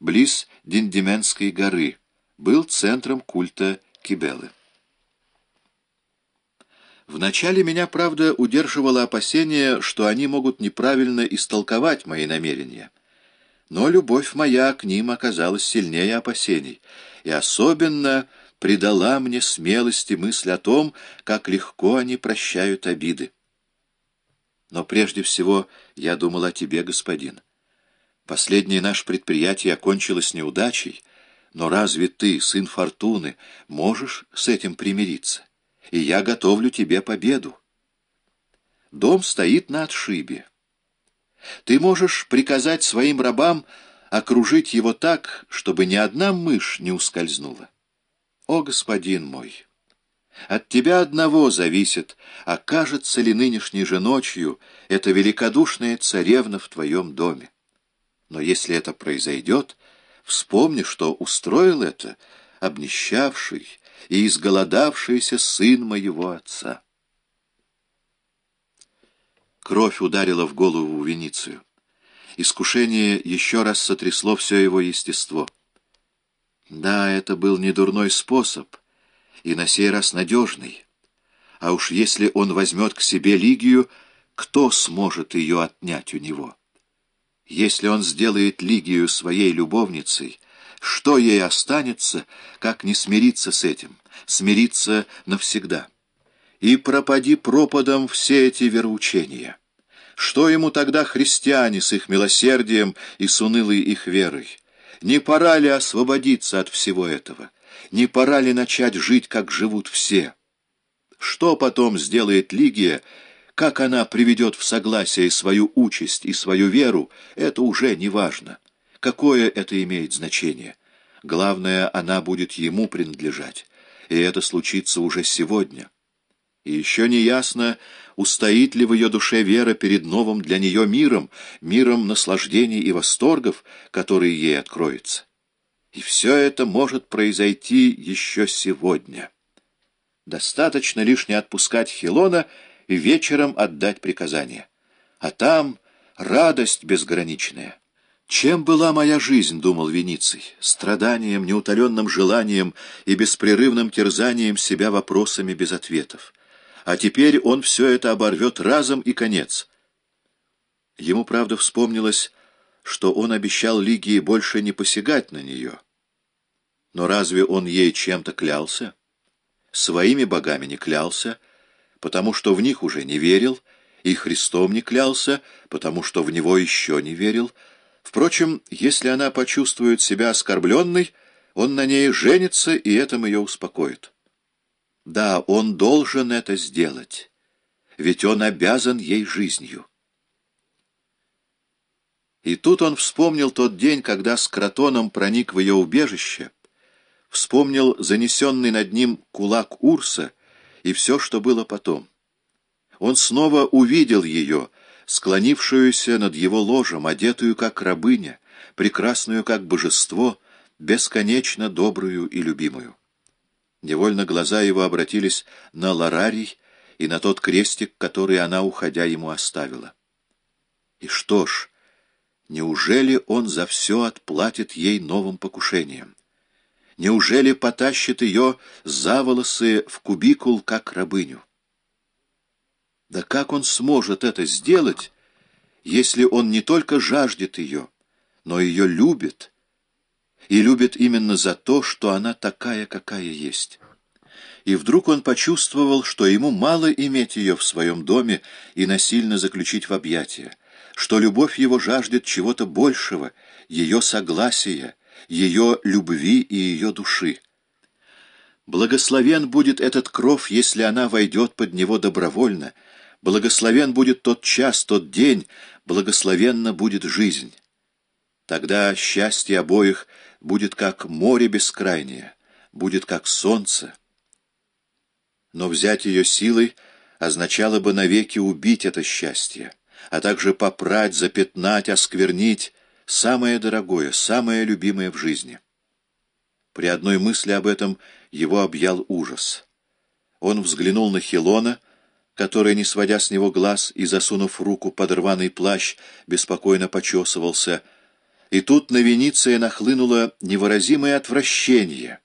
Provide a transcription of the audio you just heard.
близ Диндименской горы, был центром культа Кибелы. Вначале меня, правда, удерживало опасение, что они могут неправильно истолковать мои намерения. Но любовь моя к ним оказалась сильнее опасений, и особенно придала мне смелости мысль о том, как легко они прощают обиды. Но прежде всего я думал о тебе, господин. Последнее наше предприятие окончилось неудачей, но разве ты, сын Фортуны, можешь с этим примириться? И я готовлю тебе победу. Дом стоит на отшибе. Ты можешь приказать своим рабам окружить его так, чтобы ни одна мышь не ускользнула. О, господин мой! От тебя одного зависит, окажется ли нынешней же ночью эта великодушная царевна в твоем доме. Но если это произойдет, вспомни, что устроил это обнищавший и изголодавшийся сын моего отца. Кровь ударила в голову Веницию. Искушение еще раз сотрясло все его естество. Да, это был не дурной способ, и на сей раз надежный. А уж если он возьмет к себе Лигию, кто сможет ее отнять у него? Если он сделает Лигию своей любовницей, что ей останется, как не смириться с этим, смириться навсегда? И пропади пропадом все эти вероучения. Что ему тогда христиане с их милосердием и с унылой их верой? Не пора ли освободиться от всего этого? Не пора ли начать жить, как живут все? Что потом сделает Лигия, как она приведет в согласие свою участь и свою веру, это уже не важно. Какое это имеет значение? Главное, она будет ему принадлежать, и это случится уже сегодня. И еще не ясно, устоит ли в ее душе вера перед новым для нее миром, миром наслаждений и восторгов, который ей откроется. И все это может произойти еще сегодня. Достаточно лишь не отпускать Хилона вечером отдать приказание. А там радость безграничная. Чем была моя жизнь, думал Вениций, страданием, неутоленным желанием и беспрерывным терзанием себя вопросами без ответов. А теперь он все это оборвет разом и конец. Ему, правда, вспомнилось что он обещал Лигии больше не посягать на нее. Но разве он ей чем-то клялся? Своими богами не клялся, потому что в них уже не верил, и Христом не клялся, потому что в него еще не верил. Впрочем, если она почувствует себя оскорбленной, он на ней женится, и этим ее успокоит. Да, он должен это сделать, ведь он обязан ей жизнью. И тут он вспомнил тот день, когда с кротоном проник в ее убежище, вспомнил занесенный над ним кулак Урса и все, что было потом. Он снова увидел ее, склонившуюся над его ложем, одетую как рабыня, прекрасную как божество, бесконечно добрую и любимую. Невольно глаза его обратились на Ларарий и на тот крестик, который она, уходя, ему оставила. И что ж, Неужели он за все отплатит ей новым покушением? Неужели потащит ее за волосы в кубикул, как рабыню? Да как он сможет это сделать, если он не только жаждет ее, но ее любит, и любит именно за то, что она такая, какая есть? И вдруг он почувствовал, что ему мало иметь ее в своем доме и насильно заключить в объятия, что любовь его жаждет чего-то большего, ее согласия, ее любви и ее души. Благословен будет этот кров, если она войдет под него добровольно, благословен будет тот час, тот день, благословенна будет жизнь. Тогда счастье обоих будет как море бескрайнее, будет как солнце. Но взять ее силой означало бы навеки убить это счастье а также попрать, запятнать, осквернить самое дорогое, самое любимое в жизни. При одной мысли об этом его объял ужас. Он взглянул на Хилона, который, не сводя с него глаз и засунув руку под рваный плащ, беспокойно почесывался. И тут на Вениция нахлынуло невыразимое отвращение,